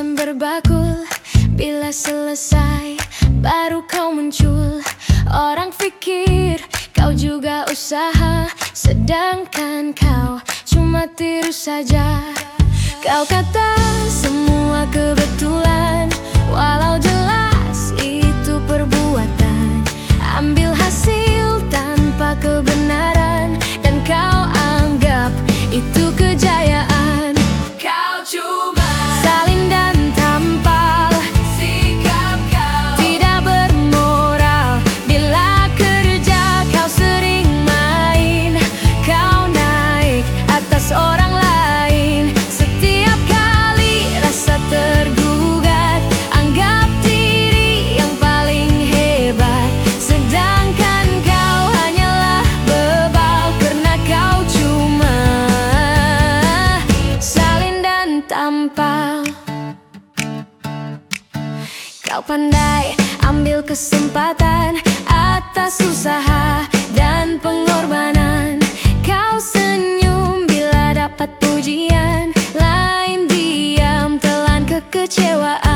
Berbakul Bila selesai Baru kau muncul. Orang pikir Kau juga usaha Sedangkan kau Cuma tiru saja. Kau kata Semua kebetulan Walau Kau pandai ambil kesempatan atas usaha dan pengorbanan. Kau senyum bila dapat pujian. Lain diam telan kekecewaan.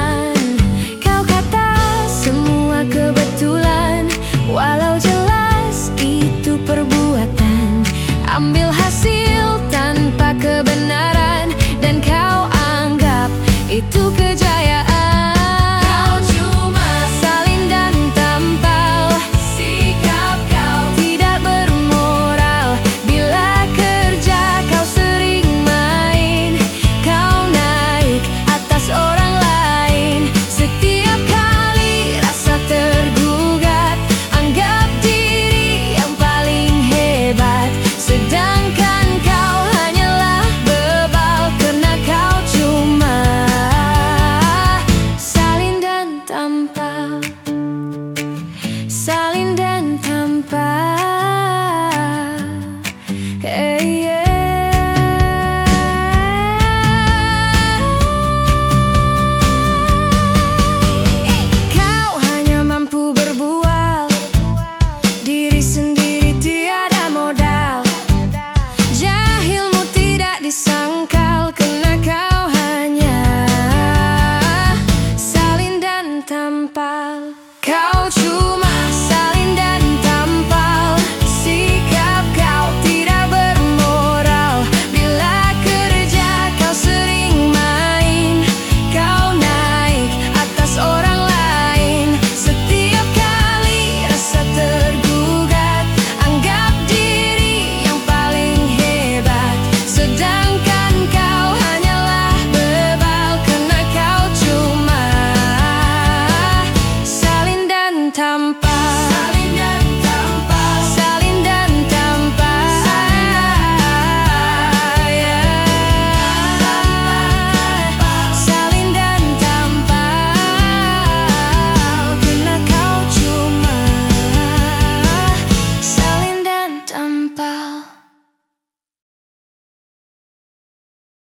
靠住。